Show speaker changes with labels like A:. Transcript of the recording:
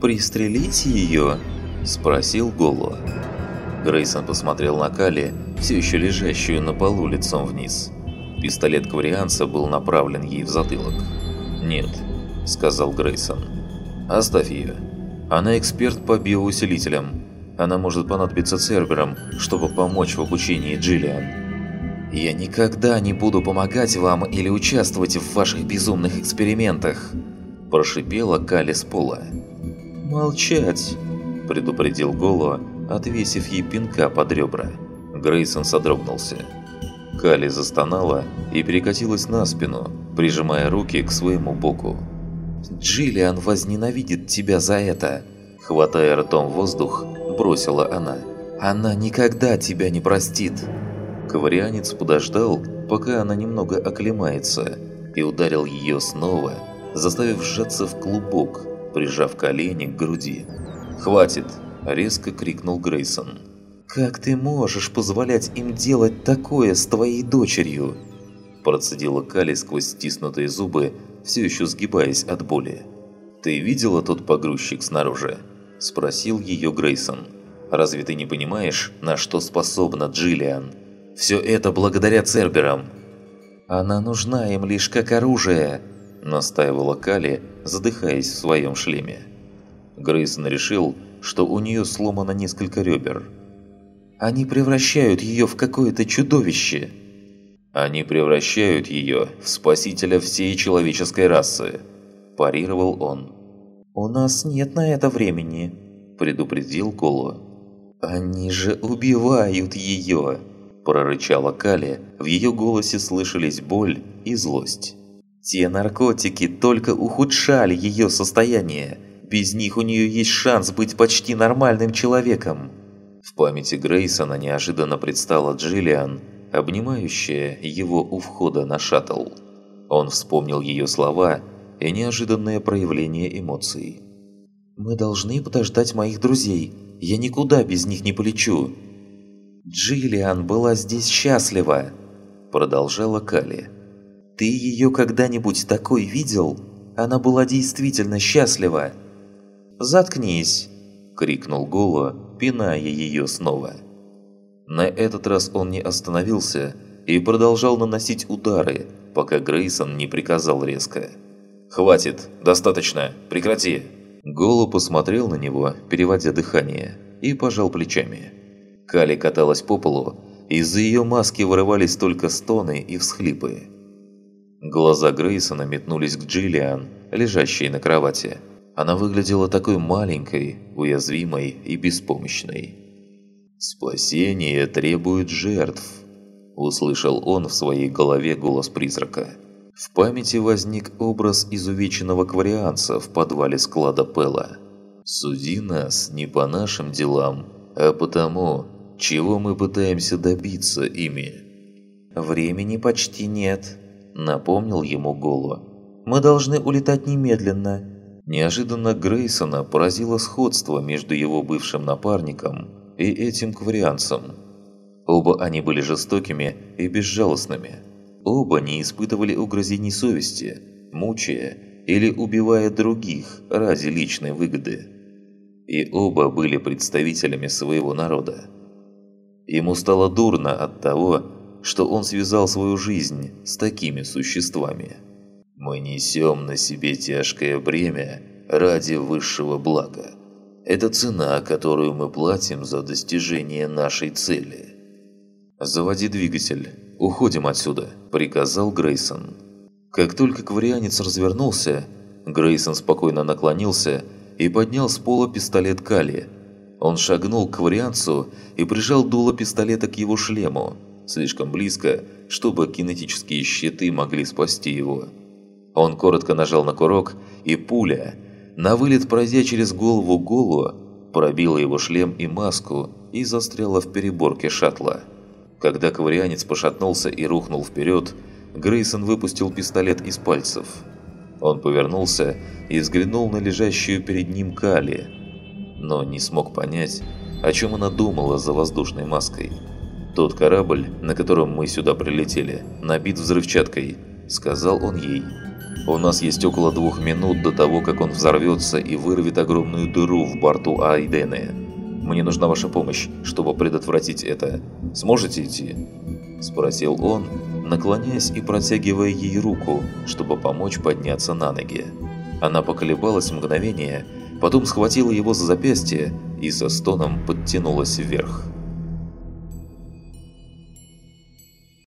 A: «Пристрелить ее?» – спросил Голо. Грейсон посмотрел на Кали, все еще лежащую на полу лицом вниз. Пистолет кварианца был направлен ей в затылок. «Нет», – сказал Грейсон. «Оставь ее. Она эксперт по биоусилителям. Она может понадобиться Церберам, чтобы помочь в обучении Джиллиан. Я никогда не буду помогать вам или участвовать в ваших безумных экспериментах», – прошипела Кали с пола. «Молчать!» – предупредил Голо, отвесив ей пинка под ребра. Грейсон содрогнулся. Кали застонала и перекатилась на спину, прижимая руки к своему боку. «Джиллиан возненавидит тебя за это!» Хватая ртом воздух, бросила она. «Она никогда тебя не простит!» Коварианец подождал, пока она немного оклемается, и ударил ее снова, заставив сжаться в клубок, прижав колени к груди. «Хватит!» – резко крикнул Грейсон. «Как ты можешь позволять им делать такое с твоей дочерью?» Процедила Кали сквозь стиснутые зубы, все еще сгибаясь от боли. «Ты видела тот погрузчик снаружи?» – спросил ее Грейсон. «Разве ты не понимаешь, на что способна Джиллиан? Все это благодаря Церберам!» «Она нужна им лишь как оружие!» – настаивала Кали, задыхаясь в своем шлеме. Грейсон решил, что у нее сломано несколько ребер. «Они превращают ее в какое-то чудовище!» «Они превращают ее в спасителя всей человеческой расы», – парировал он. «У нас нет на это времени», – предупредил Коло. «Они же убивают ее!» – прорычала Кали. В ее голосе слышались боль и злость. «Те наркотики только ухудшали ее состояние. Без них у нее есть шанс быть почти нормальным человеком». В памяти Грейсона неожиданно предстала Джиллиан, обнимающая его у входа на шаттл. Он вспомнил ее слова и неожиданное проявление эмоций. «Мы должны подождать моих друзей. Я никуда без них не полечу». «Джиллиан была здесь счастлива», – продолжала Кали. «Ты ее когда-нибудь такой видел? Она была действительно счастлива». «Заткнись!» – крикнул Голо, пиная ее снова. На этот раз он не остановился и продолжал наносить удары, пока Грейсон не приказал резко. «Хватит! Достаточно! Прекрати!» Голо посмотрел на него, переводя дыхание, и пожал плечами. Кали каталась по полу, из-за ее маски вырывались только стоны и всхлипы. Глаза Грейсона метнулись к Джиллиан, лежащей на кровати. Она выглядела такой маленькой, уязвимой и беспомощной. «Спасение требует жертв», – услышал он в своей голове голос призрака. В памяти возник образ изувеченного кварианца в подвале склада Пэла. «Суди нас не по нашим делам, а по тому, чего мы пытаемся добиться ими».
B: «Времени почти нет», – напомнил ему Голо. «Мы должны улетать немедленно».
A: Неожиданно Грейсона поразило сходство между его бывшим напарником и этим кварианцем. Оба они были жестокими и безжалостными. Оба не испытывали угрозений совести, мучая или убивая других ради личной выгоды. И оба были представителями своего народа. Ему стало дурно от того, что он связал свою жизнь с такими существами. Мы несем на себе тяжкое бремя ради высшего блага. Это цена, которую мы платим за достижение нашей цели. «Заводи двигатель. Уходим отсюда», – приказал Грейсон. Как только кварианец развернулся, Грейсон спокойно наклонился и поднял с пола пистолет Кали. Он шагнул к кварианцу и прижал дуло пистолета к его шлему, слишком близко, чтобы кинетические щиты могли спасти его. Он коротко нажал на курок, и пуля, на вылет пройдя через голову Голу, пробила его шлем и маску и застряла в переборке шаттла. Когда ковырянец пошатнулся и рухнул вперед, Грейсон выпустил пистолет из пальцев. Он повернулся и взглянул на лежащую перед ним Кали, но не смог понять, о чем она думала за воздушной маской. «Тот корабль, на котором мы сюда прилетели, набит взрывчаткой», — сказал он ей. У нас есть около двух минут до того, как он взорвется и вырвет огромную дыру в борту Айдены. Мне нужна ваша помощь, чтобы предотвратить это. Сможете идти?» Спросил он, наклоняясь и протягивая ей руку, чтобы помочь подняться на ноги. Она поколебалась мгновение, потом схватила его за запястье и со стоном подтянулась вверх.